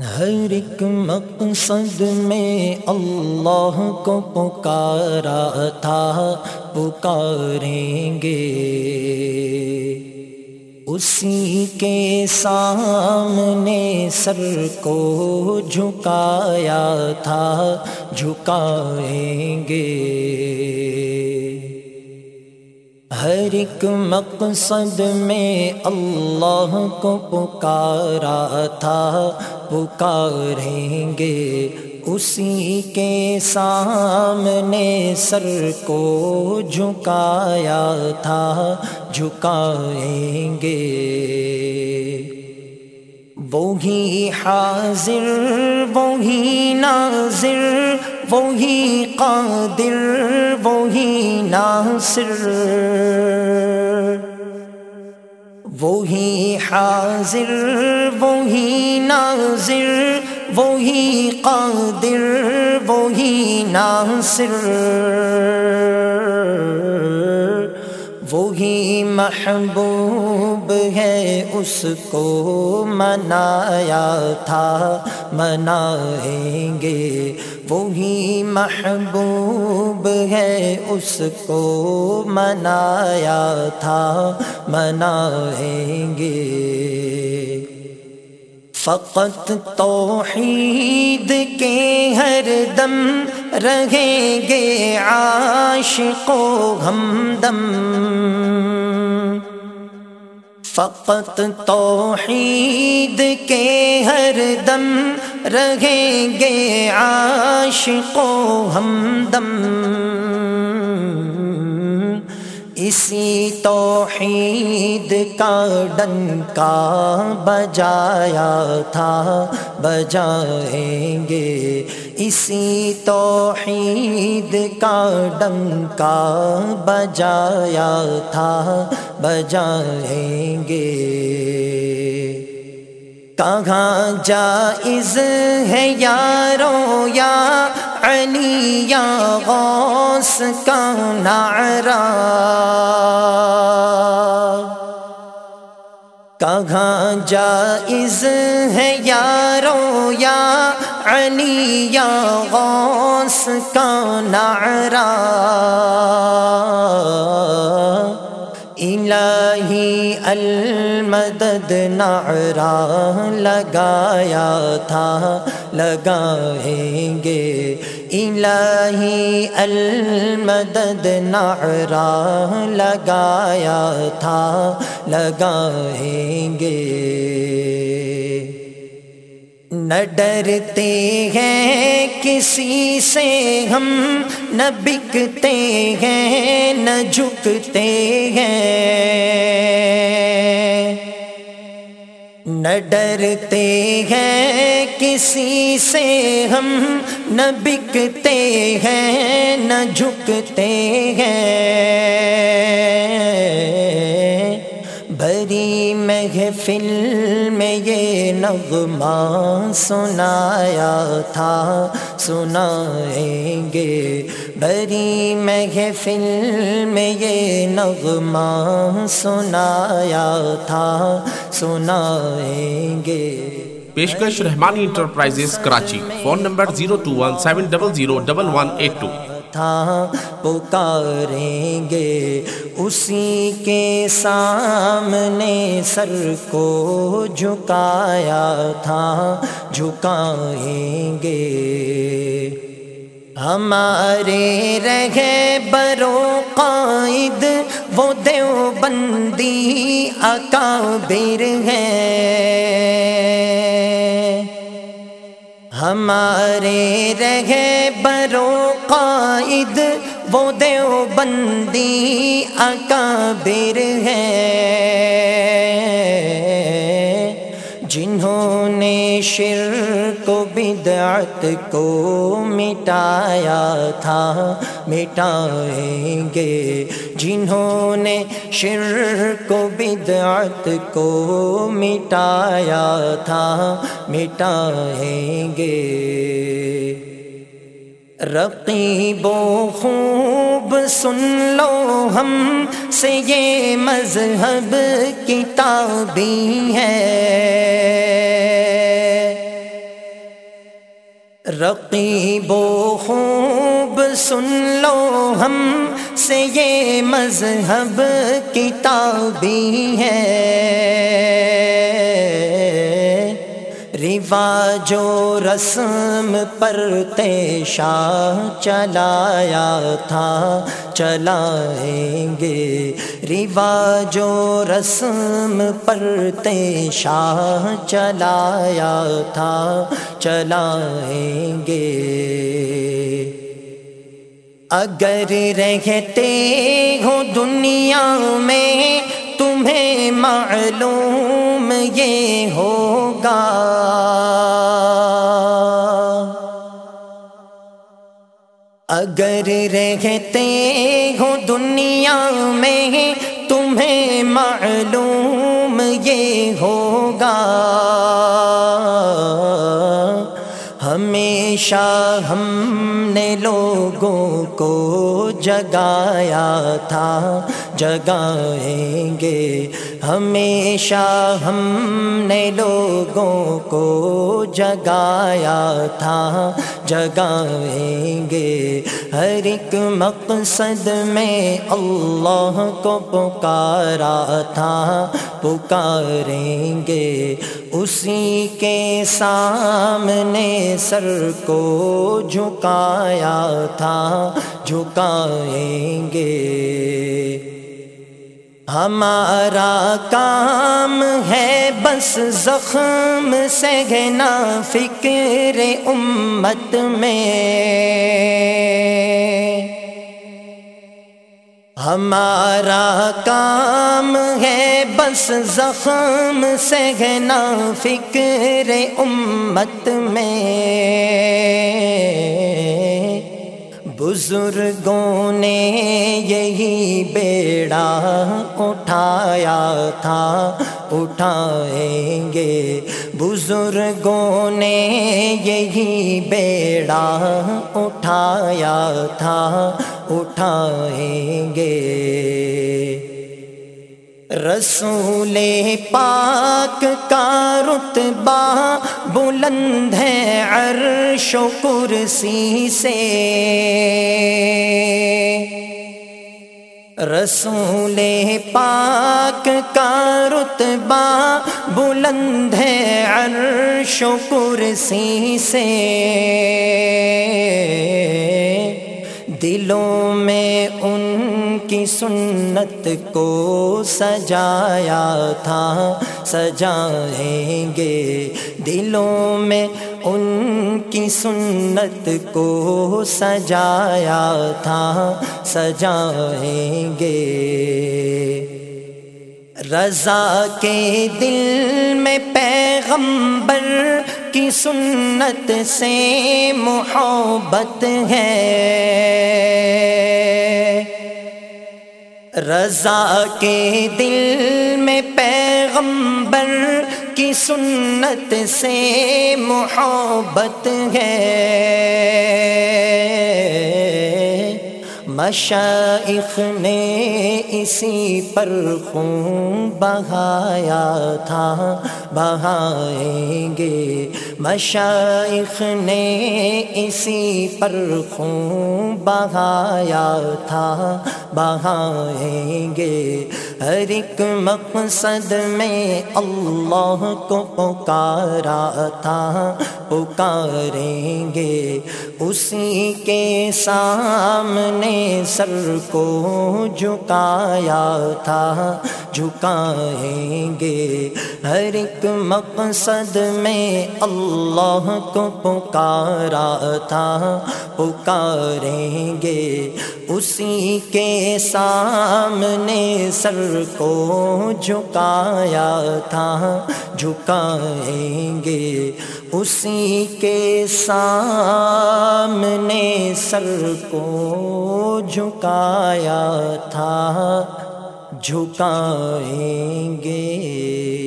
ہر ایک مقصد میں اللہ کو پکارا تھا، پکاریں گے۔ اسی کے سامنے سر کو جھکایا تھا جھکائیں گے۔ ہر ایک مقصد میں اللہ کو پکارا تھا پکاریں گے۔ اسی کے سامنے سر کو جھکایا تھا، جھکائیں گے۔ وہی حاضر، وہی ناظر، وہی قادر، وہی ناصر۔ وہی حاضر، وہی ناظر، وہی قادر، وہی ناصر۔ وہی محبوب ہے اس کو منایا تھا، منائیں گے۔ وہی محبوب ہے اس کو منایا تھا، منائیں گے۔ فقط توحید کے ہر دم رہیں گے عاشق و ہمدم فقط توحید کے ہر دم رہیں گے عاشق و ہمدم اسی توحید کا ڈنکا بجایا تھا، بجائیں گے۔ اسی توحید کا ڈنکا بجایا تھا، بجائیں گے۔ کہاں جائز ہے یارو یا علی یا غوث کا نعرہ کہاں جائز ہے یارو یا علی یا غوث کا نعرہ الہی المدد نعرہ لگایا تھا لگائیں گے۔ الہی المدد نعرہ لگایا تھا لگائیں گے۔ نہ ڈرتے ہیں کسی سے ہم، نہ بکتے ہیں، نہ جھکتے ہیں۔ نہ ڈرتے ہیں کسی سے ہم، نہ بکتے ہیں، نہ جھکتے ہیں۔ بری محفل میں یہ نغمہ سنایا تھا سنائیں گے۔ بری محفل میں یہ نغمہ سنایا تھا سنائیں گے۔ پیشکش Rahmani enterprises Karachi phone number zero two one seven double zero double one eight two تھا پکاریں گے۔ اسی کے سامنے سر کو جھکایا تھا، جھکائیں گے۔ ہمارے رہے برو قائد، وہ دیو بندی اکابر ہے۔ ہمارے رہے برو قائد وہ دیو بندی اکابر ہے۔ جنہوں نے شرک و بدعت کو مٹایا تھا، مٹائیں گے۔ جنہوں نے شرک و بدعت کو مٹایا تھا، مٹائیں گے۔ رقیب و خوب سن لو ہم سے یہ مذہب کتابی ہے۔ رقیب و خوب سن لو ہم سے یہ مذہب کتابی ہے۔ رواج و رسم پر تیشا چلایا تھا، چلائیں گے۔ رواج و رسم پر تیشا چلایا تھا، چلائیں گے۔ اگر رہتے ہو دنیا میں معلوم یہ ہوگا۔ اگر رہتے ہو دنیا میں تمہیں معلوم یہ ہوگا۔ ہمیشہ ہم نے لوگوں جگایا تھا، جگائیں گے۔ ہمیشہ ہم نے لوگوں کو جگایا تھا، جگائیں گے۔ ہر ایک مقصد میں اللہ کو پکارا تھا پکاریں گے۔ اسی کے سامنے سر کو جھکایا تھا، جھکائیں گے۔ ہمارا کام ہے بس زخم سہنا فکر امت میں۔ ہمارا کام ہے بس زخم سہنا فکر امت میں۔ بزرگوں نے یہی بیڑا اٹھایا تھا، اٹھائیں گے۔ بزرگوں نے یہی بیڑا اٹھایا تھا اٹھائیں گے۔ رسول پاک کا رتبہ بلند ہے عرش و کرسی سے۔ رسول پاک کا رتبہ بلند ہے عرش و کرسی سے۔ دلوں میں ان کی سنت کو سجایا تھا، سجائیں گے۔ دلوں میں ان کی سنت کو سجایا تھا، سجائیں گے۔ رضا کے دل میں پیغمبر کی سنت سے محبت ہے۔ رضا کے دل میں پیغمبر کی سنت سے محبت ہے۔ مشائخ نے اسی پر خون بہایا تھا، بہائیں گے۔ مشائخ نے اسی پر خون بہایا تھا، بہائیں گے۔ ہر ایک مقصد میں اللہ کو پکارا تھا، پکاریں گے۔ اسی کے سامنے سر کو جھکایا تھا، جھکائیں گے۔ ہر ایک مقصد میں اللہ کو پکارا تھا، پکاریں گے۔ اسی کے سامنے سر کو جھکایا تھا، جھکائیں گے۔ اسی کے سامنے سر کو جھکایا تھا، جھکائیں گے۔